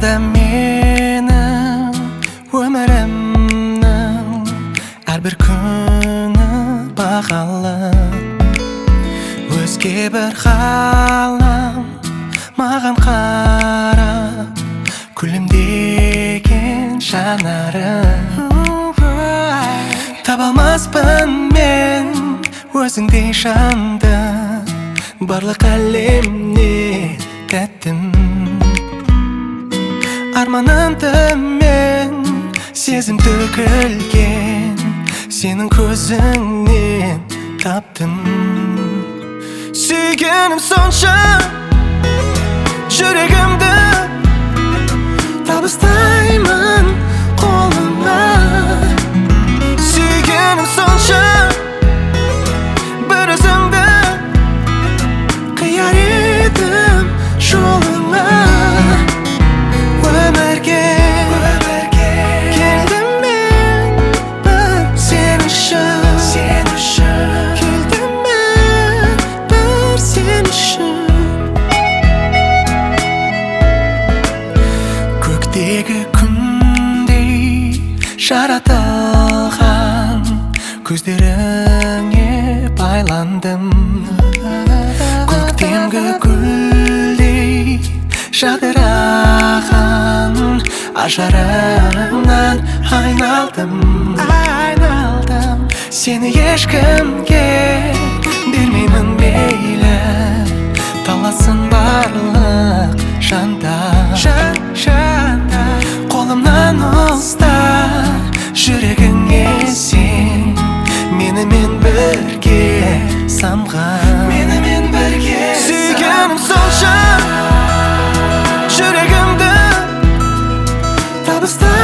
барда менің өмірімнің әрбір күні бағалы өзге бір ғалам маған қарап күлімдеген жанары таба алмаспын мен өзіңдей жанды барлық әлемнен тәттім арманымды мен сезім төгілген сенің көзіңнен таптым. Сүйгенім сонша жүрегімді жаратылған көздеріңе байландым. Көктемгі гүлдей жадыраған ажарыңнан айналдым айналдым. Сені ешкімге бермеймін мейлі. Таласын барлық жандар. Бірге самған менімен бірге сүйгенім сонша жүрегімді табыстаймын